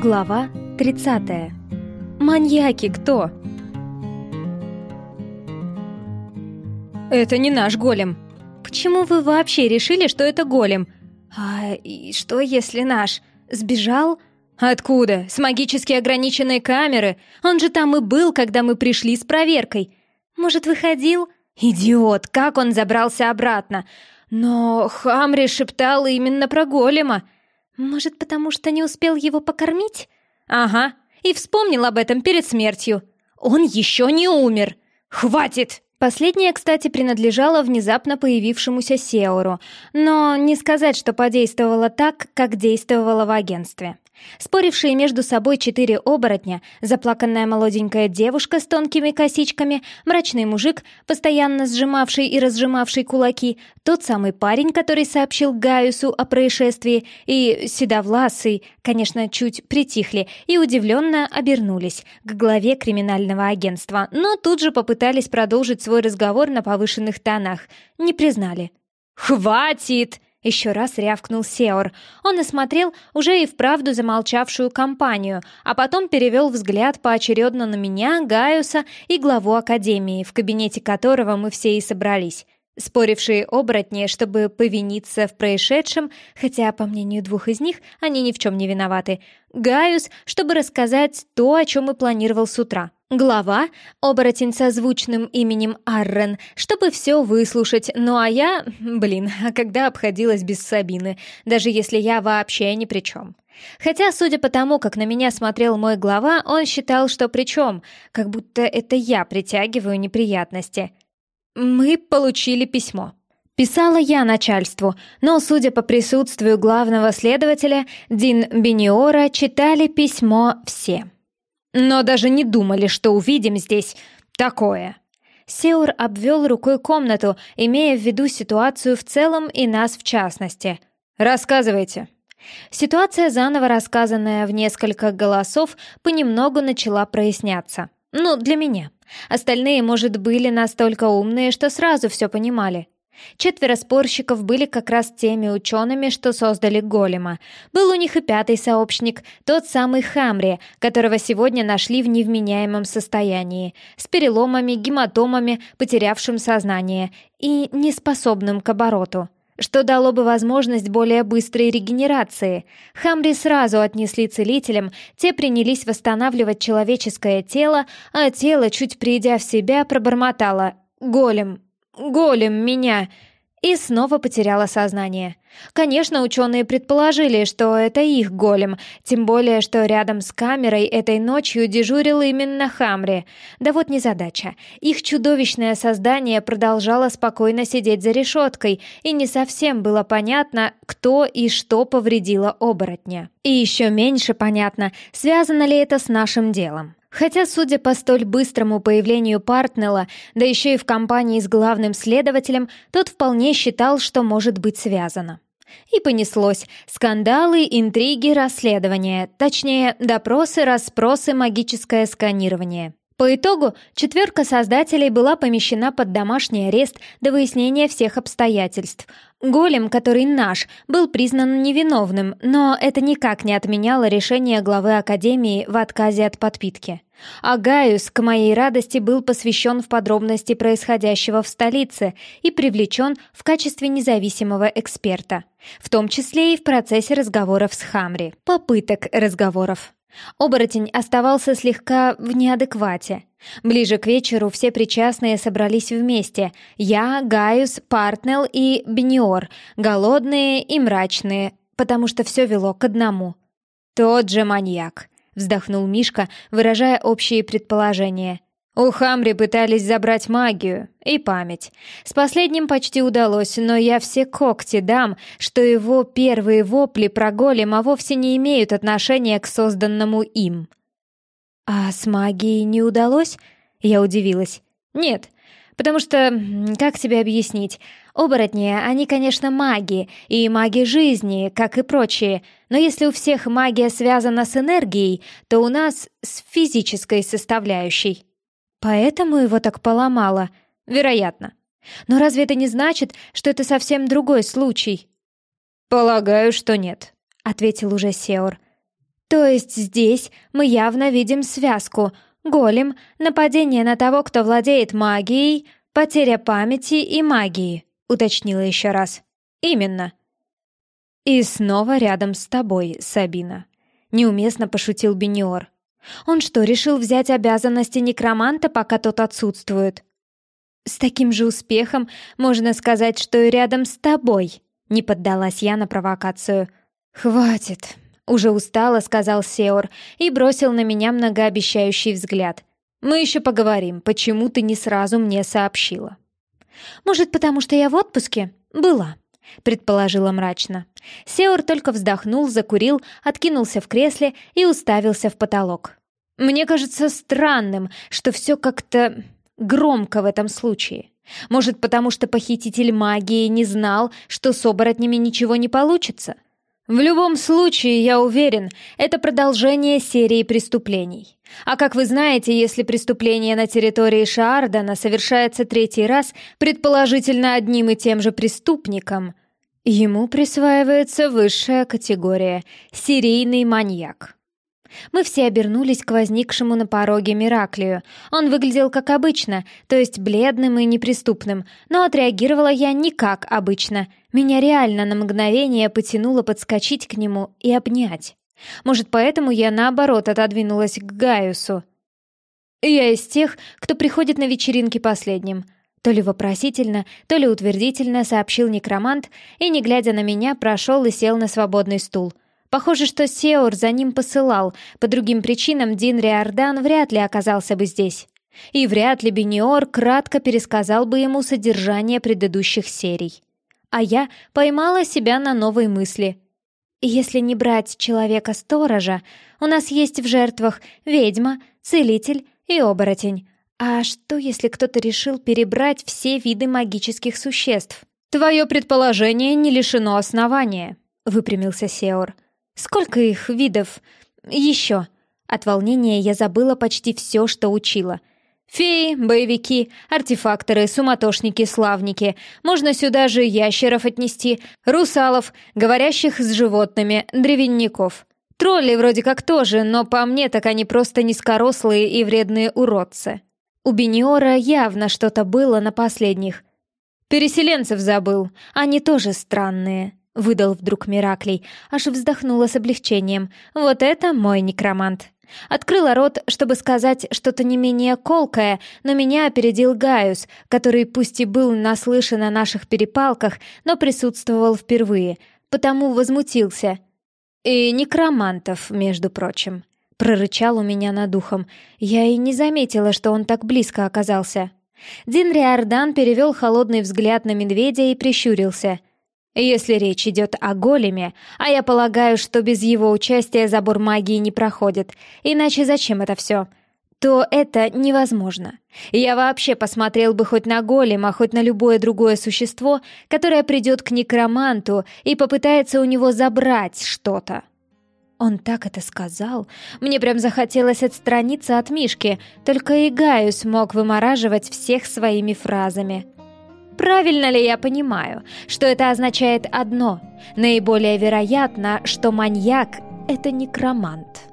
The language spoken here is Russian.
Глава 30. Маньяки кто? Это не наш голем. Почему вы вообще решили, что это голем? А и что, если наш? Сбежал? Откуда? С магически ограниченной камеры? Он же там и был, когда мы пришли с проверкой. Может, выходил? Идиот, как он забрался обратно? Но Хамри шептал именно про голема. Может, потому что не успел его покормить? Ага, и вспомнил об этом перед смертью. Он еще не умер. Хватит! Последняя, кстати, принадлежала внезапно появившемуся Сеору, но не сказать, что подействовала так, как действовала в агентстве. Спорившие между собой четыре оборотня, заплаканная молоденькая девушка с тонкими косичками, мрачный мужик, постоянно сжимавший и разжимавший кулаки, тот самый парень, который сообщил Гаюсу о происшествии, и седовласый, конечно, чуть притихли и удивленно обернулись к главе криминального агентства, но тут же попытались продолжить свой разговор на повышенных тонах. Не признали. «Хватит!» Еще раз рявкнул Сеор. Он осмотрел уже и вправду замолчавшую компанию, а потом перевел взгляд поочередно на меня, Гaiуса и главу Академии, в кабинете которого мы все и собрались. Спорившие оборотни, чтобы повиниться в происшедшем, хотя, по мнению двух из них, они ни в чем не виноваты. Гaius, чтобы рассказать то, о чем и планировал с утра. Глава, оборотень со звучным именем Аррен, чтобы все выслушать, ну а я, блин, а когда обходилась без Сабины, даже если я вообще ни при чем. Хотя, судя по тому, как на меня смотрел мой глава, он считал, что при чем, как будто это я притягиваю неприятности. Мы получили письмо. Писала я начальству, но, судя по присутствию главного следователя, Дин Бениора, читали письмо все но даже не думали, что увидим здесь такое». Сеур обвел рукой комнату, имея в виду ситуацию в целом и нас в частности. «Рассказывайте». Ситуация, заново рассказанная в несколько голосов, понемногу начала проясняться. Ну, для меня. Остальные, может, были настолько умные, что сразу все понимали. Четверо спорщиков были как раз теми учеными, что создали голема. Был у них и пятый сообщник, тот самый Хамри, которого сегодня нашли в невменяемом состоянии, с переломами, гематомами, потерявшим сознание и неспособным к обороту что дало бы возможность более быстрой регенерации. Хамри сразу отнесли целителям, те принялись восстанавливать человеческое тело, а тело, чуть придя в себя, пробормотало «Голем, голем меня!» и снова потеряла сознание. Конечно, ученые предположили, что это их голем, тем более, что рядом с камерой этой ночью дежурил именно Хамри. Да вот незадача. Их чудовищное создание продолжало спокойно сидеть за решеткой, и не совсем было понятно, кто и что повредило оборотня. И еще меньше понятно, связано ли это с нашим делом. Хотя, судя по столь быстрому появлению Партнелла, да еще и в компании с главным следователем, тот вполне считал, что может быть связано. И понеслось. Скандалы, интриги, расследования. Точнее, допросы, расспросы, магическое сканирование. По итогу четверка создателей была помещена под домашний арест до выяснения всех обстоятельств. Голем, который наш, был признан невиновным, но это никак не отменяло решение главы Академии в отказе от подпитки. А Гaius, к моей радости, был посвящен в подробности происходящего в столице и привлечен в качестве независимого эксперта, в том числе и в процессе разговоров с Хамри, попыток разговоров. Оборотень оставался слегка в неадеквате. Ближе к вечеру все причастные собрались вместе. Я, Гaius, Партнел и Бениор, голодные и мрачные, потому что все вело к одному. Тот же маньяк вздохнул Мишка, выражая общие предположения. У Хамри пытались забрать магию и память. С последним почти удалось, но я все когти дам, что его первые вопли про голема вовсе не имеют отношения к созданному им. «А с магией не удалось?» Я удивилась. «Нет, потому что, как тебе объяснить, Оборотни, они, конечно, маги, и маги жизни, как и прочие, но если у всех магия связана с энергией, то у нас с физической составляющей. Поэтому его так поломало, вероятно. Но разве это не значит, что это совсем другой случай? Полагаю, что нет, ответил уже Сеор. То есть здесь мы явно видим связку. Голем, нападение на того, кто владеет магией, потеря памяти и магии, уточнила еще раз. Именно. И снова рядом с тобой, Сабина. Неуместно пошутил Бениор. Он что, решил взять обязанности некроманта, пока тот отсутствует? С таким же успехом можно сказать, что и рядом с тобой, не поддалась я на провокацию. Хватит, уже устало сказал Сеор и бросил на меня многообещающий взгляд. Мы еще поговорим, почему ты не сразу мне сообщила. Может, потому что я в отпуске? Была, предположила мрачно. Сеор только вздохнул, закурил, откинулся в кресле и уставился в потолок. Мне кажется странным, что все как-то громко в этом случае. Может, потому что похититель магии не знал, что с оборотнями ничего не получится? В любом случае, я уверен, это продолжение серии преступлений. А как вы знаете, если преступление на территории Шаардана совершается третий раз, предположительно одним и тем же преступником, ему присваивается высшая категория – серийный маньяк. Мы все обернулись к возникшему на пороге Мираклию. Он выглядел как обычно, то есть бледным и неприступным, но отреагировала я не как обычно. Меня реально на мгновение потянуло подскочить к нему и обнять. Может, поэтому я, наоборот, отодвинулась к Гaiusу. Я из тех, кто приходит на вечеринки последним. То ли вопросительно, то ли утвердительно сообщил некромант и, не глядя на меня, прошел и сел на свободный стул — Похоже, что Сеур за ним посылал. По другим причинам Дин Риордан вряд ли оказался бы здесь. И вряд ли Бениор кратко пересказал бы ему содержание предыдущих серий. А я поймала себя на новой мысли. Если не брать человека-сторожа, у нас есть в жертвах ведьма, целитель и оборотень. А что, если кто-то решил перебрать все виды магических существ? «Твое предположение не лишено основания», — выпрямился Сеор. Сколько их видов? Еще. От волнения я забыла почти все, что учила. Феи, боевики, артефакторы, суматошники, славники. Можно сюда же ящеров отнести, русалов, говорящих с животными, древенников. Тролли вроде как тоже, но по мне так они просто низкорослые и вредные уродцы. У Бениора явно что-то было на последних. Переселенцев забыл, они тоже странные выдал вдруг Мираклей, аж вздохнула с облегчением. «Вот это мой некромант!» Открыла рот, чтобы сказать что-то не менее колкое, но меня опередил Гaius, который пусть и был наслышан о наших перепалках, но присутствовал впервые, потому возмутился. «И некромантов, между прочим», — прорычал у меня над ухом. Я и не заметила, что он так близко оказался. Дин Риордан перевел холодный взгляд на медведя и прищурился — если речь идет о големе, а я полагаю, что без его участия забор магии не проходит, иначе зачем это все? то это невозможно. Я вообще посмотрел бы хоть на голема, хоть на любое другое существо, которое придет к некроманту и попытается у него забрать что-то. Он так это сказал. Мне прям захотелось отстраниться от Мишки, только и Гаю смог вымораживать всех своими фразами. Правильно ли я понимаю, что это означает одно? Наиболее вероятно, что маньяк — это некромант.